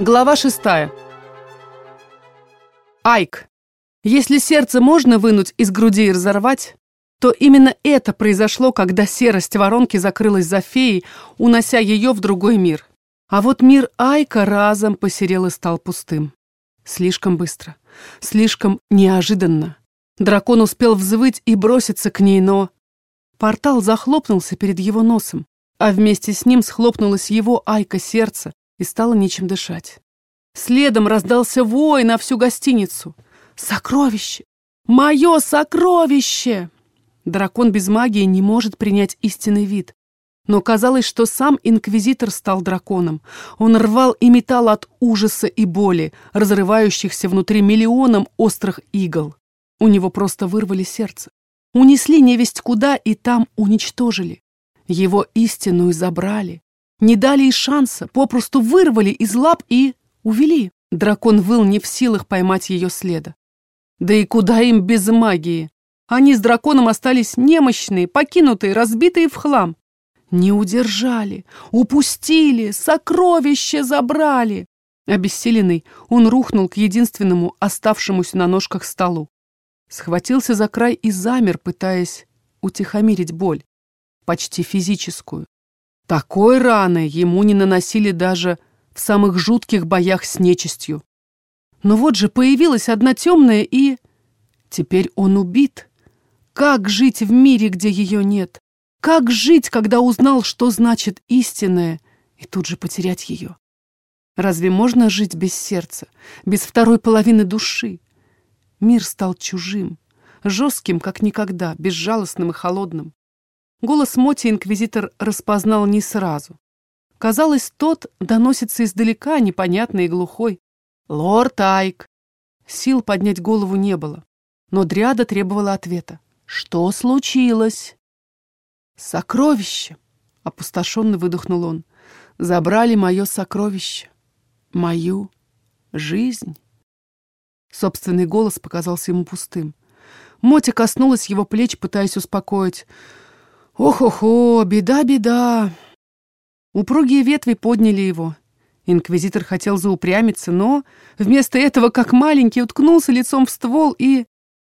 Глава шестая. Айк. Если сердце можно вынуть из груди и разорвать, то именно это произошло, когда серость воронки закрылась за феей, унося ее в другой мир. А вот мир Айка разом посерел и стал пустым. Слишком быстро, слишком неожиданно. Дракон успел взвыть и броситься к ней, но... Портал захлопнулся перед его носом, а вместе с ним схлопнулось его Айка сердце, и стало нечем дышать. Следом раздался вой на всю гостиницу. «Сокровище! Мое сокровище!» Дракон без магии не может принять истинный вид. Но казалось, что сам инквизитор стал драконом. Он рвал и метал от ужаса и боли, разрывающихся внутри миллионом острых игл. У него просто вырвали сердце. Унесли невесть куда и там уничтожили. Его истинную забрали. Не дали и шанса, попросту вырвали из лап и увели. Дракон выл не в силах поймать ее следа. Да и куда им без магии? Они с драконом остались немощные, покинутые, разбитые в хлам. Не удержали, упустили, сокровище забрали. Обессиленный, он рухнул к единственному оставшемуся на ножках столу. Схватился за край и замер, пытаясь утихомирить боль, почти физическую. Такой раны ему не наносили даже в самых жутких боях с нечистью. Но вот же появилась одна темная и... Теперь он убит. Как жить в мире, где ее нет? Как жить, когда узнал, что значит истинное, и тут же потерять ее? Разве можно жить без сердца, без второй половины души? Мир стал чужим, жестким, как никогда, безжалостным и холодным. Голос Моти инквизитор распознал не сразу. Казалось, тот доносится издалека, непонятный и глухой. «Лорд Айк!» Сил поднять голову не было, но Дриада требовала ответа. «Что случилось?» «Сокровище!» — опустошенно выдохнул он. «Забрали мое сокровище, мою жизнь». Собственный голос показался ему пустым. Мотя коснулась его плеч, пытаясь успокоить. Ох-охо, беда-беда. Упругие ветви подняли его. Инквизитор хотел заупрямиться, но вместо этого, как маленький, уткнулся лицом в ствол и...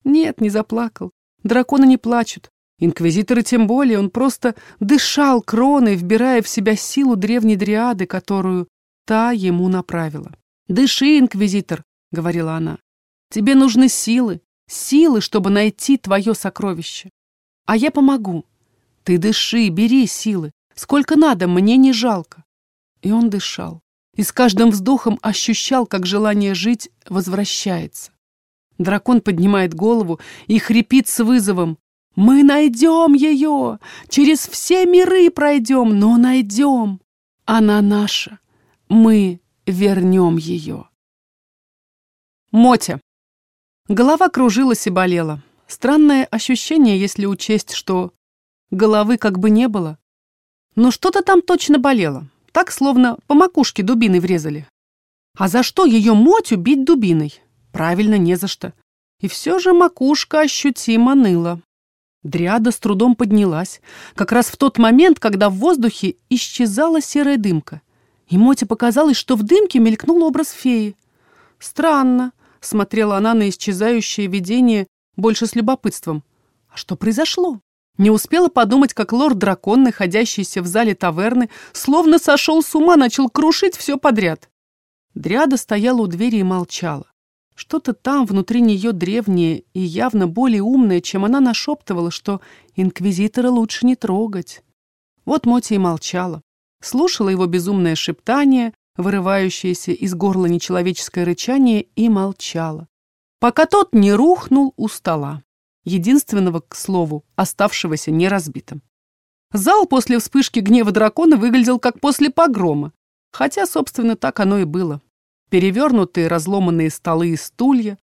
Нет, не заплакал. Драконы не плачут. Инквизиторы тем более, он просто дышал кроной, вбирая в себя силу древней дриады, которую та ему направила. «Дыши, инквизитор», — говорила она. «Тебе нужны силы, силы, чтобы найти твое сокровище. А я помогу. Ты дыши, бери силы. Сколько надо, мне не жалко. И он дышал. И с каждым вздохом ощущал, как желание жить возвращается. Дракон поднимает голову и хрипит с вызовом. «Мы найдем ее! Через все миры пройдем, но найдем! Она наша! Мы вернем ее!» Мотя. Голова кружилась и болела. Странное ощущение, если учесть, что Головы как бы не было. Но что-то там точно болело. Так, словно по макушке дубиной врезали. А за что ее мотю бить дубиной? Правильно, не за что. И все же макушка ощутимо ныла. Дриада с трудом поднялась, как раз в тот момент, когда в воздухе исчезала серая дымка. И Моте показалось, что в дымке мелькнул образ феи. «Странно», — смотрела она на исчезающее видение больше с любопытством. «А что произошло?» Не успела подумать, как лорд-дракон, находящийся в зале таверны, словно сошел с ума, начал крушить все подряд. Дриада стояла у двери и молчала. Что-то там внутри нее древнее и явно более умное, чем она нашептывала, что инквизитора лучше не трогать. Вот Моти и молчала. Слушала его безумное шептание, вырывающееся из горла нечеловеческое рычание, и молчала. Пока тот не рухнул у стола единственного, к слову, оставшегося неразбитым. Зал после вспышки гнева дракона выглядел как после погрома, хотя, собственно, так оно и было. Перевернутые разломанные столы и стулья,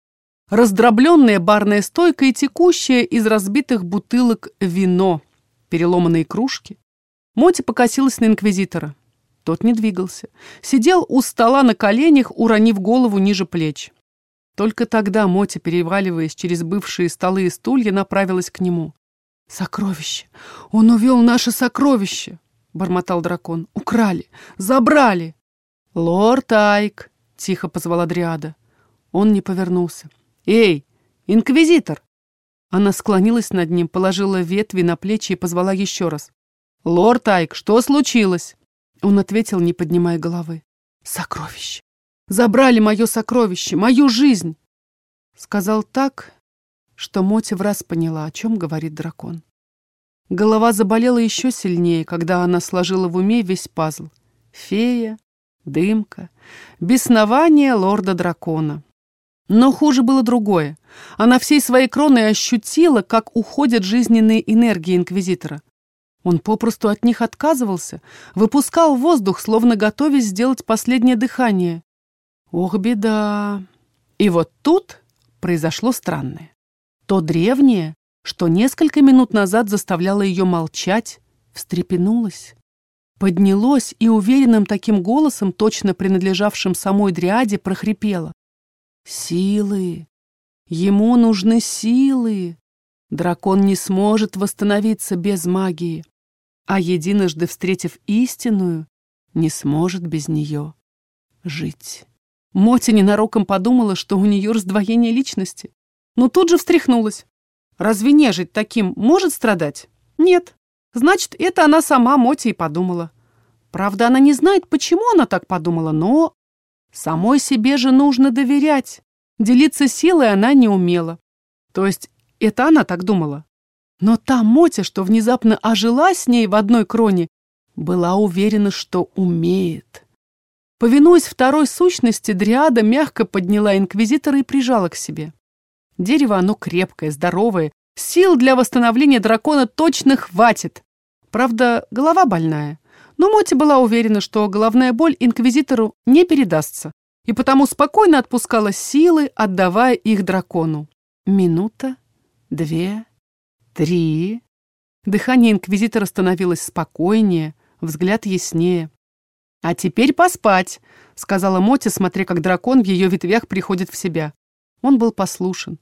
раздробленная барная стойка и текущее из разбитых бутылок вино, переломанные кружки. Моти покосилась на инквизитора. Тот не двигался. Сидел у стола на коленях, уронив голову ниже плеч. Только тогда Моти, переваливаясь через бывшие столы и стулья, направилась к нему. «Сокровище! Он увел наше сокровище!» — бормотал дракон. «Украли! Забрали!» «Лорд Айк!» тихо позвала Дриада. Он не повернулся. «Эй, инквизитор!» Она склонилась над ним, положила ветви на плечи и позвала еще раз. «Лорд Айк, что случилось?» Он ответил, не поднимая головы. «Сокровище! Забрали мое сокровище, мою жизнь!» Сказал так, что Моти в раз поняла, о чем говорит дракон. Голова заболела еще сильнее, когда она сложила в уме весь пазл. Фея, дымка, беснование лорда-дракона. Но хуже было другое. Она всей своей кроной ощутила, как уходят жизненные энергии Инквизитора. Он попросту от них отказывался, выпускал воздух, словно готовясь сделать последнее дыхание. Ох, беда! И вот тут произошло странное. То древнее, что несколько минут назад заставляло ее молчать, встрепенулось. Поднялось и уверенным таким голосом, точно принадлежавшим самой Дриаде, прохрипело. «Силы! Ему нужны силы! Дракон не сможет восстановиться без магии а единожды встретив истинную, не сможет без нее жить. Мотя ненароком подумала, что у нее раздвоение личности, но тут же встряхнулась. Разве нежить таким может страдать? Нет. Значит, это она сама Мотя и подумала. Правда, она не знает, почему она так подумала, но самой себе же нужно доверять. Делиться силой она не умела. То есть это она так думала. Но та Мотя, что внезапно ожила с ней в одной кроне, была уверена, что умеет. Повинуясь второй сущности, Дриада мягко подняла инквизитора и прижала к себе. Дерево оно крепкое, здоровое, сил для восстановления дракона точно хватит. Правда, голова больная. Но Моти была уверена, что головная боль инквизитору не передастся, и потому спокойно отпускала силы, отдавая их дракону. Минута, две, Три. Дыхание инквизитора становилось спокойнее, взгляд яснее. «А теперь поспать», — сказала Мотя, смотря как дракон в ее ветвях приходит в себя. Он был послушен.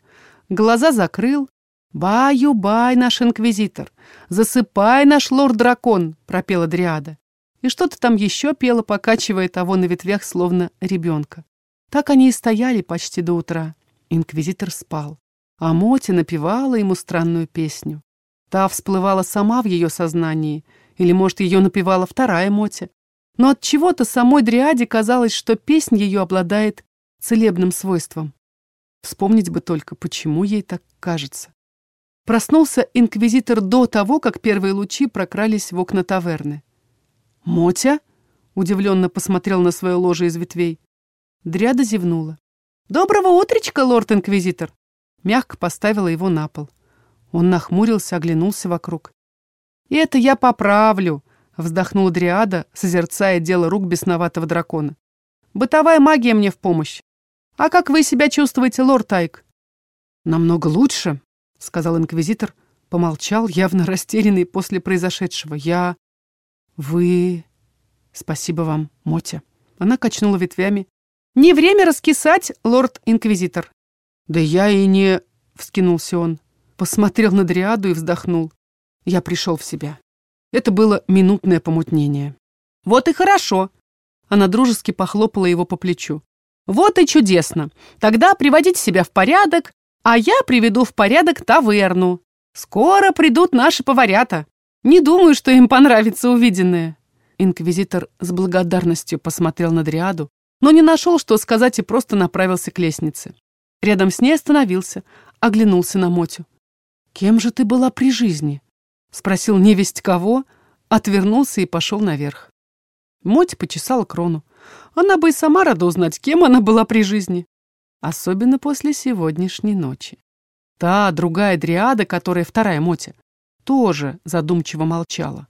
Глаза закрыл. «Баю-бай, наш инквизитор! Засыпай, наш лорд-дракон!» — пропела Дриада. И что-то там еще пела, покачивая того на ветвях, словно ребенка. Так они и стояли почти до утра. Инквизитор спал а Моти напевала ему странную песню. Та всплывала сама в ее сознании, или, может, ее напевала вторая Моти. Но от чего-то самой Дриаде казалось, что песнь ее обладает целебным свойством. Вспомнить бы только, почему ей так кажется. Проснулся инквизитор до того, как первые лучи прокрались в окна таверны. «Мотя?» — удивленно посмотрел на свое ложе из ветвей. Дряда зевнула. «Доброго утречка, лорд-инквизитор!» мягко поставила его на пол. Он нахмурился, оглянулся вокруг. «И это я поправлю», — вздохнула Дриада, созерцая дело рук бесноватого дракона. «Бытовая магия мне в помощь. А как вы себя чувствуете, лорд Айк?» «Намного лучше», — сказал инквизитор, помолчал, явно растерянный после произошедшего. «Я... Вы... Спасибо вам, Мотя». Она качнула ветвями. «Не время раскисать, лорд-инквизитор. «Да я и не...» — вскинулся он. Посмотрел на Дриаду и вздохнул. Я пришел в себя. Это было минутное помутнение. «Вот и хорошо!» Она дружески похлопала его по плечу. «Вот и чудесно! Тогда приводите себя в порядок, а я приведу в порядок таверну. Скоро придут наши поварята. Не думаю, что им понравится увиденное». Инквизитор с благодарностью посмотрел на Дриаду, но не нашел, что сказать, и просто направился к лестнице. Рядом с ней остановился, оглянулся на Мотю. «Кем же ты была при жизни?» Спросил невесть кого, отвернулся и пошел наверх. Мотя почесала крону. Она бы и сама рада узнать, кем она была при жизни. Особенно после сегодняшней ночи. Та, другая дриада, которая вторая Мотя, тоже задумчиво молчала.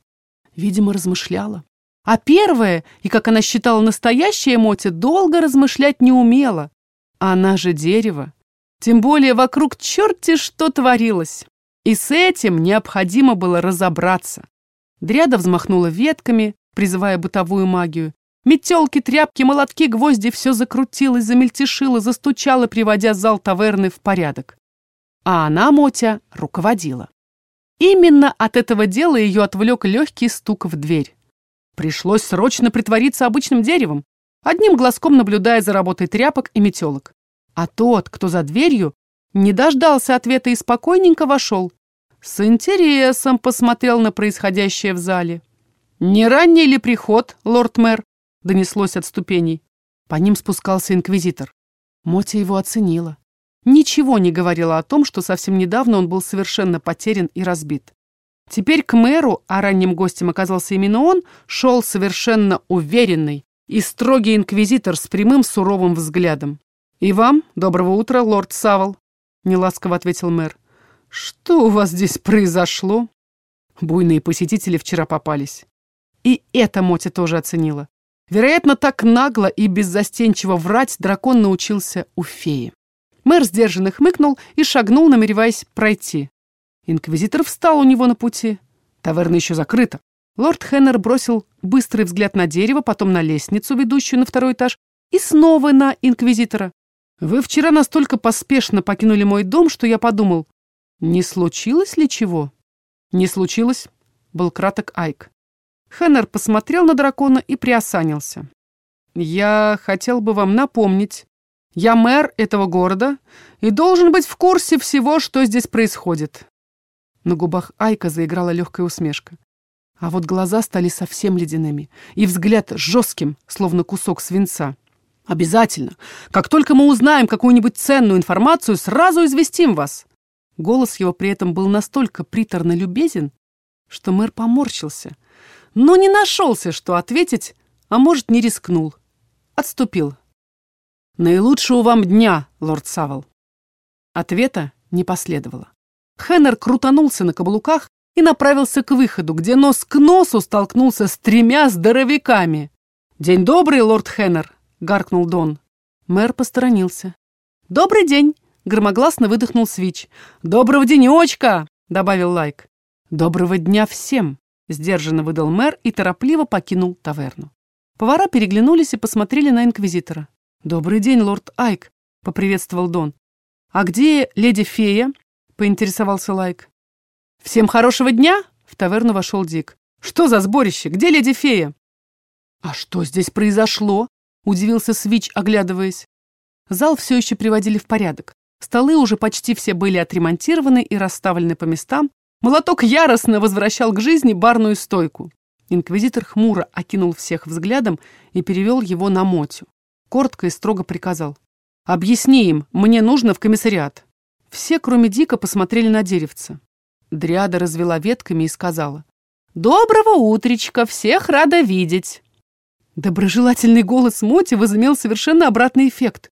Видимо, размышляла. А первая, и, как она считала, настоящая Мотя, долго размышлять не умела. Она же дерево. Тем более вокруг черти что творилось. И с этим необходимо было разобраться. Дряда взмахнула ветками, призывая бытовую магию. Метелки, тряпки, молотки, гвозди все закрутилось, замельтешило, застучало, приводя зал таверны в порядок. А она, Мотя, руководила. Именно от этого дела ее отвлек легкий стук в дверь. Пришлось срочно притвориться обычным деревом. одним глазком наблюдая за работой тряпок и метелок. А тот, кто за дверью, не дождался ответа и спокойненько вошел. С интересом посмотрел на происходящее в зале. «Не ранний ли приход, лорд-мэр?» — донеслось от ступеней. По ним спускался инквизитор. Мотя его оценила. Ничего не говорила о том, что совсем недавно он был совершенно потерян и разбит. Теперь к мэру, а ранним гостем оказался именно он, шел совершенно уверенный и строгий инквизитор с прямым суровым взглядом. «И вам доброго утра, лорд Савол», — неласково ответил мэр. «Что у вас здесь произошло?» Буйные посетители вчера попались. И это Мотя тоже оценила. Вероятно, так нагло и беззастенчиво врать дракон научился у феи. Мэр сдержанно хмыкнул и шагнул, намереваясь пройти. Инквизитор встал у него на пути. Таверна еще закрыта. Лорд Хеннер бросил быстрый взгляд на дерево, потом на лестницу, ведущую на второй этаж, и снова на инквизитора. «Вы вчера настолько поспешно покинули мой дом, что я подумал, не случилось ли чего?» «Не случилось», — был краток Айк. Хеннер посмотрел на дракона и приосанился. «Я хотел бы вам напомнить, я мэр этого города и должен быть в курсе всего, что здесь происходит». На губах Айка заиграла легкая усмешка. А вот глаза стали совсем ледяными, и взгляд жестким, словно кусок свинца. «Обязательно. Как только мы узнаем какую-нибудь ценную информацию, сразу известим вас». Голос его при этом был настолько приторно любезен, что мэр поморщился — но не нашелся, что ответить, а может, не рискнул. Отступил. «Наилучшего вам дня, лорд Савол». Ответа не последовало. Хеннер крутанулся на каблуках и направился к выходу, где нос к носу столкнулся с тремя здоровяками. «День добрый, лорд Хеннер!» — гаркнул Дон. Мэр посторонился. «Добрый день!» — громогласно выдохнул Свич. «Доброго денечка!» — добавил Лайк. «Доброго дня всем!» Сдержанно выдал мэр и торопливо покинул таверну. Повара переглянулись и посмотрели на инквизитора. «Добрый день, лорд Айк», — поприветствовал Дон. «А где леди-фея?» — поинтересовался Лайк. «Всем хорошего дня!» — в таверну вошел Дик. «Что за сборище? Где леди-фея?» «А что здесь произошло?» — удивился Свич, оглядываясь. Зал все еще приводили в порядок. Столы уже почти все были отремонтированы и расставлены по местам, Молоток яростно возвращал к жизни барную стойку. Инквизитор хмуро окинул всех взглядом и перевел его на Мотю. Коротко и строго приказал. «Объясни им, мне нужно в комиссариат». Все, кроме Дика, посмотрели на деревце. Дриада развела ветками и сказала. «Доброго утречка, всех рада видеть!» Доброжелательный голос Моти возымел совершенно обратный эффект.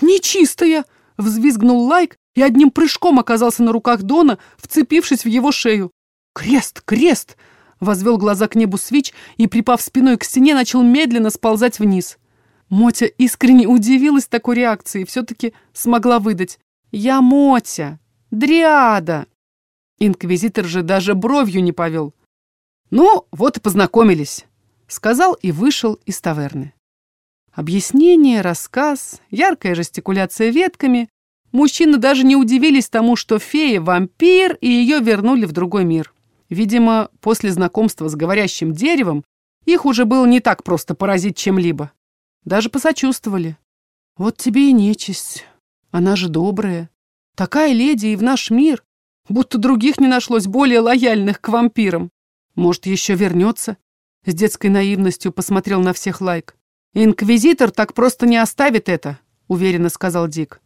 «Нечистая!» — взвизгнул Лайк и одним прыжком оказался на руках Дона, вцепившись в его шею. «Крест! Крест!» — возвел глаза к небу Свич и, припав спиной к стене, начал медленно сползать вниз. Мотя искренне удивилась такой реакции и все-таки смогла выдать. «Я Мотя! Дриада!» Инквизитор же даже бровью не повел. «Ну, вот и познакомились», — сказал и вышел из таверны. Объяснение, рассказ, яркая жестикуляция ветками, Мужчины даже не удивились тому, что фея – вампир, и ее вернули в другой мир. Видимо, после знакомства с говорящим деревом их уже было не так просто поразить чем-либо. Даже посочувствовали. Вот тебе и нечисть. Она же добрая. Такая леди и в наш мир. Будто других не нашлось более лояльных к вампирам. Может, еще вернется? С детской наивностью посмотрел на всех лайк. «Инквизитор так просто не оставит это», — уверенно сказал Дик.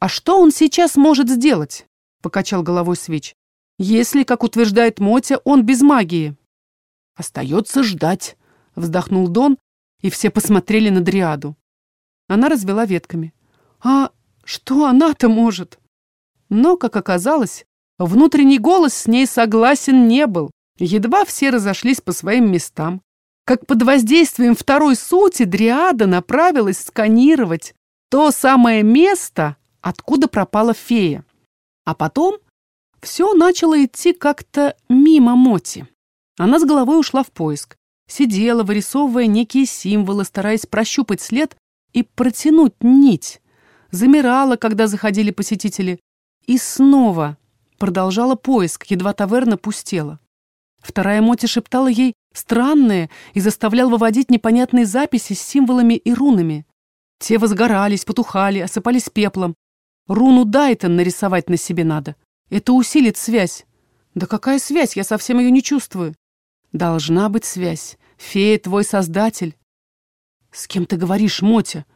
«А что он сейчас может сделать?» — покачал головой Свич. «Если, как утверждает Мотя, он без магии». «Остается ждать», — вздохнул Дон, и все посмотрели на Дриаду. Она развела ветками. «А что она-то может?» Но, как оказалось, внутренний голос с ней согласен не был. Едва все разошлись по своим местам. Как под воздействием второй сути Дриада направилась сканировать то самое место, откуда пропала фея. А потом все начало идти как-то мимо Моти. Она с головой ушла в поиск. Сидела, вырисовывая некие символы, стараясь прощупать след и протянуть нить. Замирала, когда заходили посетители. И снова продолжала поиск, едва таверна пустела. Вторая Моти шептала ей странное и заставлял выводить непонятные записи с символами и рунами. Те возгорались, потухали, осыпались пеплом. Руну Дайтон нарисовать на себе надо. Это усилит связь. Да какая связь? Я совсем ее не чувствую. Должна быть связь. Фея твой создатель. С кем ты говоришь, Мотя?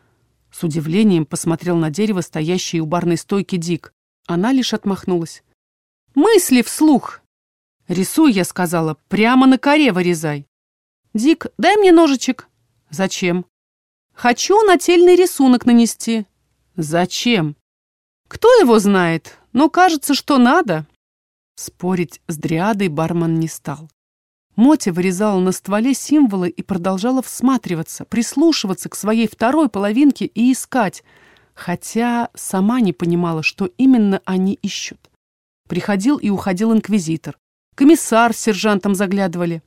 С удивлением посмотрел на дерево, стоящее у барной стойки Дик. Она лишь отмахнулась. «Мысли вслух!» «Рисуй», — я сказала, — «прямо на коре вырезай». «Дик, дай мне ножичек». «Зачем?» «Хочу нательный рисунок нанести». «Зачем?» «Кто его знает? Но кажется, что надо». Спорить с дриадой бармен не стал. Мотя вырезала на стволе символы и продолжала всматриваться, прислушиваться к своей второй половинке и искать, хотя сама не понимала, что именно они ищут. Приходил и уходил инквизитор. Комиссар с сержантом заглядывали.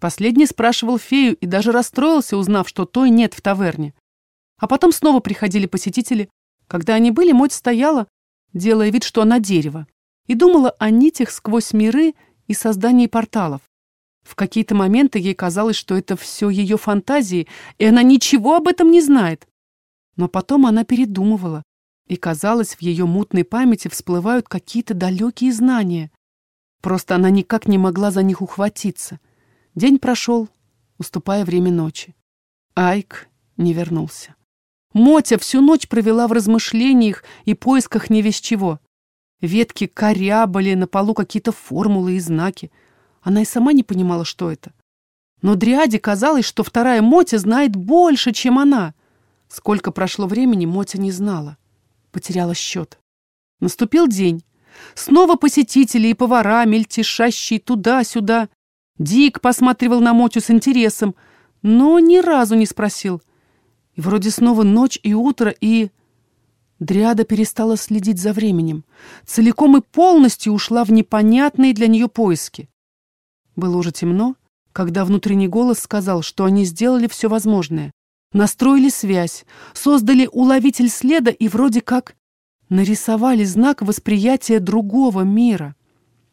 Последний спрашивал фею и даже расстроился, узнав, что той нет в таверне. А потом снова приходили посетители. Когда они были, Мотя стояла, делая вид, что она дерево, и думала о нитях сквозь миры и создании порталов. В какие-то моменты ей казалось, что это все ее фантазии, и она ничего об этом не знает. Но потом она передумывала, и казалось, в ее мутной памяти всплывают какие-то далекие знания. Просто она никак не могла за них ухватиться. День прошел, уступая время ночи. Айк не вернулся. Мотя всю ночь провела в размышлениях и поисках не весь чего. Ветки корябали, на полу какие-то формулы и знаки. Она и сама не понимала, что это. Но Дриаде казалось, что вторая Мотя знает больше, чем она. Сколько прошло времени, Мотя не знала. Потеряла счет. Наступил день. Снова посетители и повара, мельтешащие туда-сюда. Дик посматривал на Мотю с интересом, но ни разу не спросил. И вроде снова ночь и утро, и... Дриада перестала следить за временем. Целиком и полностью ушла в непонятные для нее поиски. Было уже темно, когда внутренний голос сказал, что они сделали все возможное. Настроили связь, создали уловитель следа и вроде как нарисовали знак восприятия другого мира.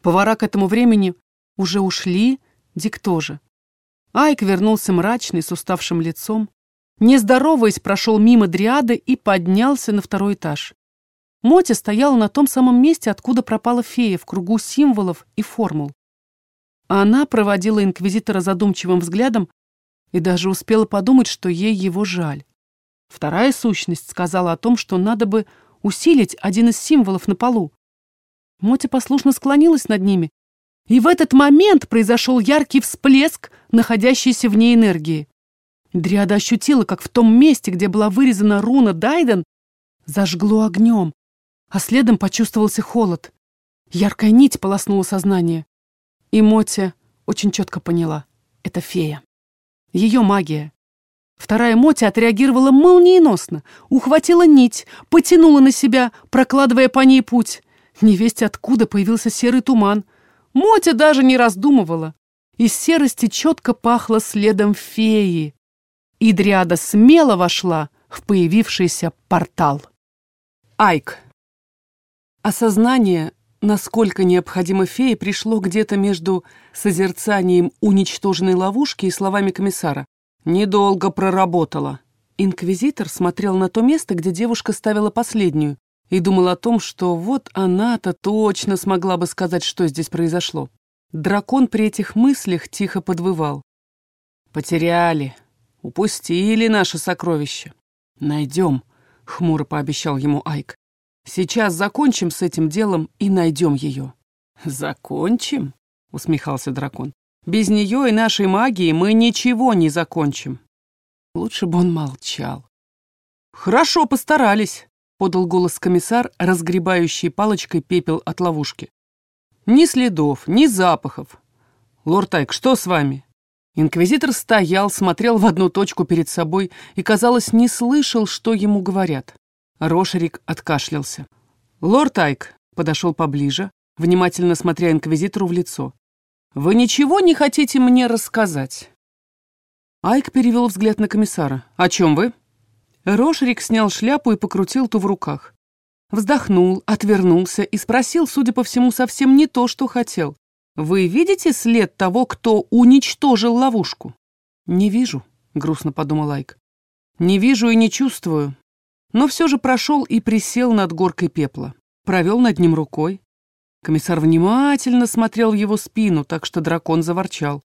Повара к этому времени уже ушли, Дик тоже. Айк вернулся мрачный, с уставшим лицом. Не здороваясь, прошел мимо дриады и поднялся на второй этаж. Мотя стояла на том самом месте, откуда пропала фея, в кругу символов и формул. Она проводила инквизитора задумчивым взглядом и даже успела подумать, что ей его жаль. Вторая сущность сказала о том, что надо бы усилить один из символов на полу. Мотя послушно склонилась над ними, и в этот момент произошел яркий всплеск находящейся в ней энергии. Дриада ощутила, как в том месте, где была вырезана руна Дайден, зажгло огнем, а следом почувствовался холод. Яркая нить полоснула сознание. И Мотя очень четко поняла — это фея. Ее магия. Вторая Мотя отреагировала молниеносно, ухватила нить, потянула на себя, прокладывая по ней путь. Невесть откуда появился серый туман. Мотя даже не раздумывала. Из серости четко пахло следом феи. И Дриада смело вошла в появившийся портал. Айк. Осознание Насколько необходимо фее пришло где-то между созерцанием уничтоженной ловушки и словами комиссара. «Недолго проработала». Инквизитор смотрел на то место, где девушка ставила последнюю, и думал о том, что вот она-то точно смогла бы сказать, что здесь произошло. Дракон при этих мыслях тихо подвывал. «Потеряли, упустили наше сокровище. Найдем», — хмуро пообещал ему Айк. Сейчас закончим с этим делом и найдем ее». «Закончим?» — усмехался дракон. «Без нее и нашей магии мы ничего не закончим». Лучше бы он молчал. «Хорошо постарались», — подал голос комиссар, разгребающий палочкой пепел от ловушки. «Ни следов, ни запахов. Лорд Айк, что с вами?» Инквизитор стоял, смотрел в одну точку перед собой и, казалось, не слышал, что ему говорят. Рошерик откашлялся. Лорд Айк подошел поближе, внимательно смотря инквизитору в лицо. «Вы ничего не хотите мне рассказать?» Айк перевел взгляд на комиссара. «О чем вы?» Рошерик снял шляпу и покрутил ту в руках. Вздохнул, отвернулся и спросил, судя по всему, совсем не то, что хотел. Вы видите след того, кто уничтожил ловушку? Не вижу, грустно подумал Айк. Не вижу и не чувствую. Но все же прошел и присел над горкой пепла. Провел над ним рукой. Комиссар внимательно смотрел в его спину, так что дракон заворчал.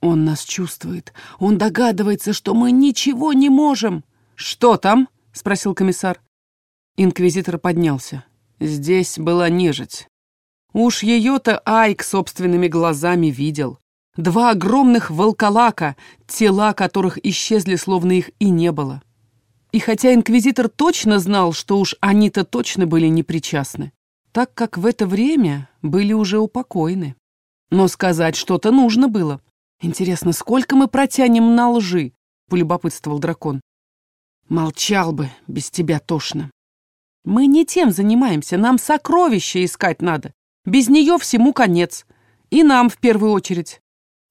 «Он нас чувствует. Он догадывается, что мы ничего не можем». «Что там?» — спросил комиссар. Инквизитор поднялся. Здесь была нежить. Уж ее-то Айк собственными глазами видел. Два огромных волколака, тела которых исчезли, словно их и не было. И хотя инквизитор точно знал, что уж они-то точно были непричастны, так как в это время были уже упокоены. Но сказать что-то нужно было. «Интересно, сколько мы протянем на лжи?» — полюбопытствовал дракон. «Молчал бы, без тебя тошно». «Мы не тем занимаемся, нам сокровища искать надо. Без нее всему конец. И нам в первую очередь».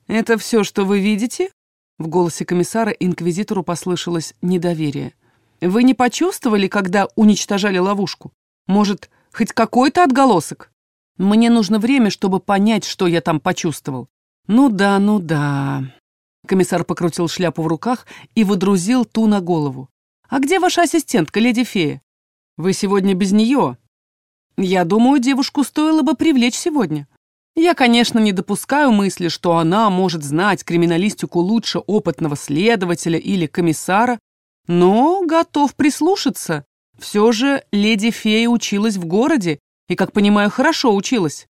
«Это все, что вы видите?» В голосе комиссара инквизитору послышалось недоверие. «Вы не почувствовали, когда уничтожали ловушку? Может, хоть какой-то отголосок? Мне нужно время, чтобы понять, что я там почувствовал. Ну да, ну да». Комиссар покрутил шляпу в руках и выдрузил ту на голову. «А где ваша ассистентка, леди фея? Вы сегодня без нее?» «Я думаю, девушку стоило бы привлечь сегодня. Я, конечно, не допускаю мысли, что она может знать криминалистику лучше опытного следователя или комиссара, но готов прислушаться. Все же леди Фея училась в городе и, как понимаю, хорошо училась.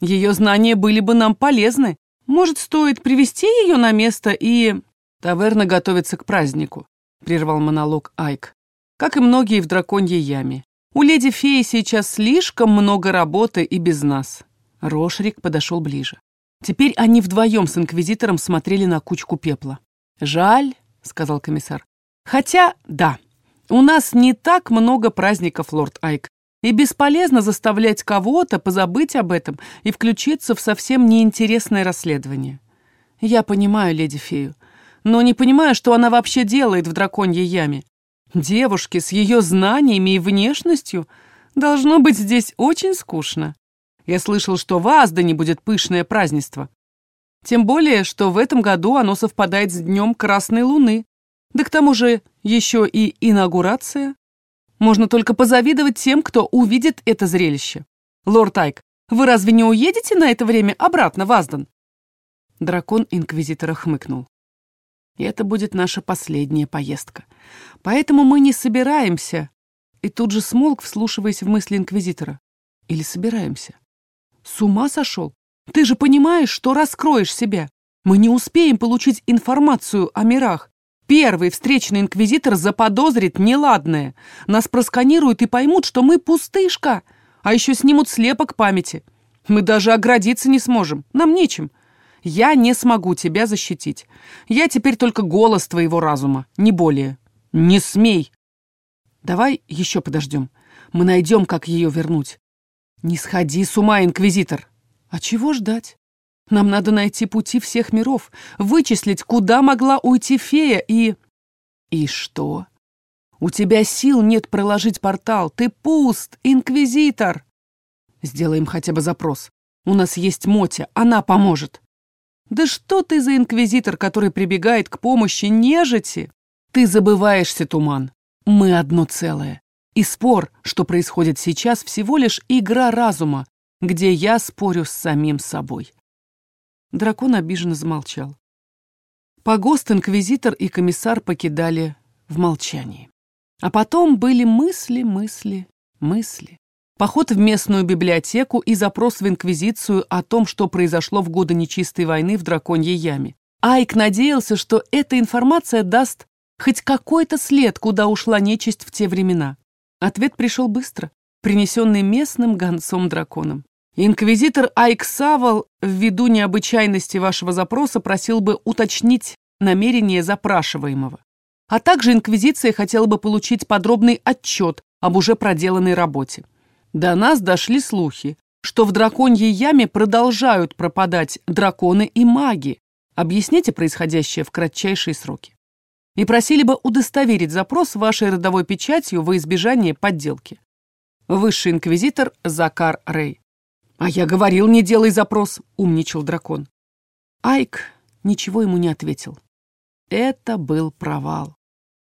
Ее знания были бы нам полезны. Может, стоит привести ее на место и... Таверна готовится к празднику, прервал монолог Айк. Как и многие в драконьей яме. У леди Феи сейчас слишком много работы и без нас. Рошрик подошел ближе. Теперь они вдвоем с инквизитором смотрели на кучку пепла. «Жаль», — сказал комиссар. «Хотя, да, у нас не так много праздников, лорд Айк, и бесполезно заставлять кого-то позабыть об этом и включиться в совсем неинтересное расследование. Я понимаю леди Фею, но не понимаю, что она вообще делает в драконьей яме. Девушке с ее знаниями и внешностью должно быть здесь очень скучно. Я слышал, что в Аздане будет пышное празднество. Тем более, что в этом году оно совпадает с Днем Красной Луны. Да к тому же еще и инаугурация. Можно только позавидовать тем, кто увидит это зрелище. Лорд Айк, вы разве не уедете на это время обратно в Аздан? Дракон Инквизитора хмыкнул. И это будет наша последняя поездка. Поэтому мы не собираемся. И тут же смолк, вслушиваясь в мысли Инквизитора. Или собираемся? С ума сошел? Ты же понимаешь, что раскроешь себя. Мы не успеем получить информацию о мирах. Первый встречный инквизитор заподозрит неладное. Нас просканируют и поймут, что мы пустышка. А еще снимут слепок памяти. Мы даже оградиться не сможем. Нам нечем. Я не смогу тебя защитить. Я теперь только голос твоего разума, не более. Не смей. Давай еще подождем. Мы найдем, как ее вернуть. «Не сходи с ума, инквизитор!» «А чего ждать? Нам надо найти пути всех миров, вычислить, куда могла уйти фея и...» «И что?» «У тебя сил нет проложить портал, ты пуст, инквизитор!» «Сделаем хотя бы запрос. У нас есть Мотя, она поможет». «Да что ты за инквизитор, который прибегает к помощи нежити?» «Ты забываешься, Туман. Мы одно целое. И спор, что происходит сейчас, всего лишь игра разума, где я спорю с самим собой. Дракон обиженно замолчал. Погост, инквизитор и комиссар покидали в молчании. А потом были мысли, мысли, мысли. Поход в местную библиотеку и запрос в Инквизицию о том, что произошло в годы нечистой войны в Драконьей яме. Айк надеялся, что эта информация даст хоть какой-то след, куда ушла нечисть в те времена. Ответ пришел быстро, принесенный местным гонцом-драконом. Инквизитор Айксавал, ввиду необычайности вашего запроса, просил бы уточнить намерение запрашиваемого. А также Инквизиция хотела бы получить подробный отчет об уже проделанной работе. До нас дошли слухи, что в драконьей яме продолжают пропадать драконы и маги. Объясните происходящее в кратчайшие сроки и просили бы удостоверить запрос вашей родовой печатью во избежание подделки. Высший инквизитор Закар Рей. «А я говорил, не делай запрос», — умничал дракон. Айк ничего ему не ответил. Это был провал.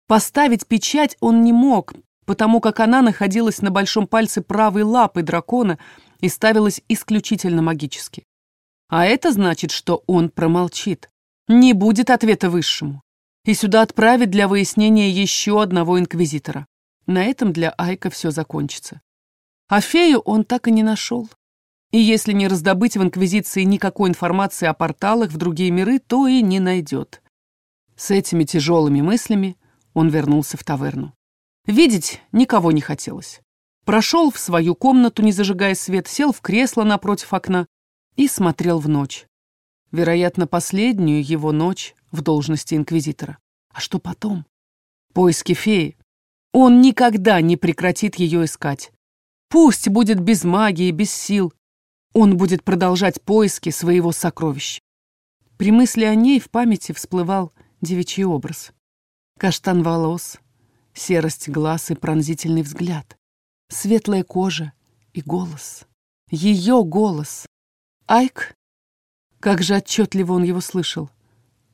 Поставить печать он не мог, потому как она находилась на большом пальце правой лапы дракона и ставилась исключительно магически. А это значит, что он промолчит. Не будет ответа высшему. И сюда отправить для выяснения еще одного инквизитора. На этом для Айка все закончится. А фею он так и не нашел. И если не раздобыть в Инквизиции никакой информации о порталах в другие миры, то и не найдет. С этими тяжелыми мыслями он вернулся в таверну. Видеть никого не хотелось. Прошел в свою комнату, не зажигая свет, сел в кресло напротив окна и смотрел в ночь. Вероятно, последнюю его ночь в должности инквизитора. А что потом? Поиски феи. Он никогда не прекратит ее искать. Пусть будет без магии, без сил, он будет продолжать поиски своего сокровища. При мысли о ней в памяти всплывал девичий образ. Каштан волос, серость глаз и пронзительный взгляд, светлая кожа и голос. Ее голос. Айк? Как же отчетливо он его слышал.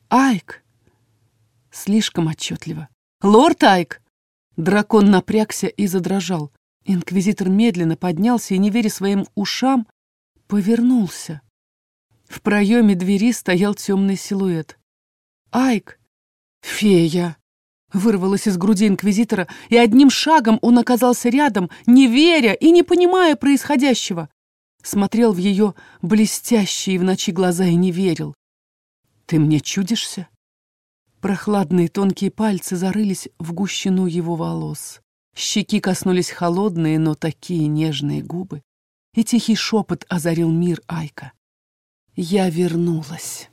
Айк! Слишком отчетливо. Лорд Айк! Дракон напрягся и задрожал. Инквизитор медленно поднялся и, не веря своим ушам, повернулся. В проеме двери стоял темный силуэт. «Айк! Фея!» Вырвалась из груди инквизитора, и одним шагом он оказался рядом, не веря и не понимая происходящего. Смотрел в ее блестящие в ночи глаза и не верил. «Ты мне чудишься?» Прохладные тонкие пальцы зарылись в гущину его волос. Щеки коснулись холодные, но такие нежные губы и тихий шепот озарил мир Айка. Я вернулась.